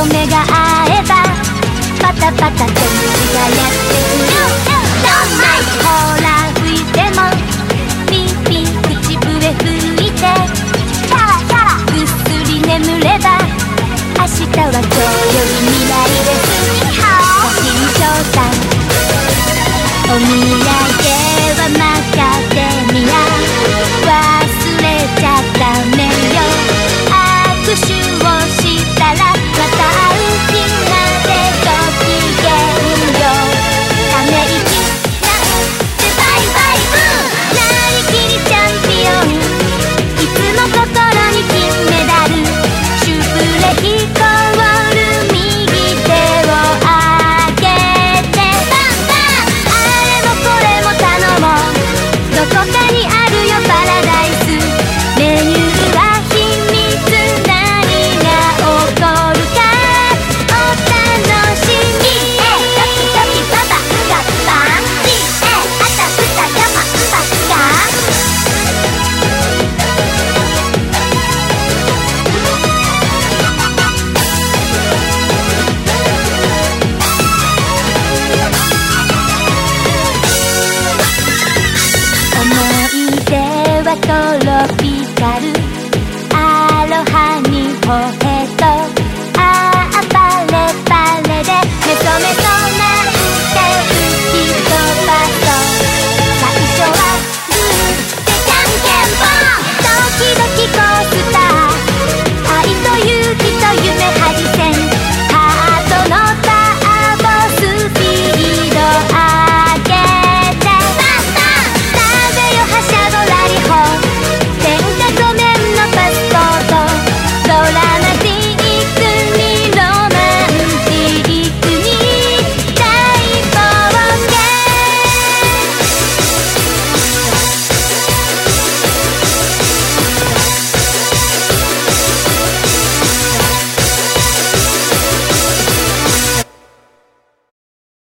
と目が合えばパタパタ天気がやってくるほら吹いてもピンピン口笛吹いてキャラキャラ。ぐっすり眠れば明日は今日より未来です。写真ちょうだいおはまかせトロピカルアロハニホ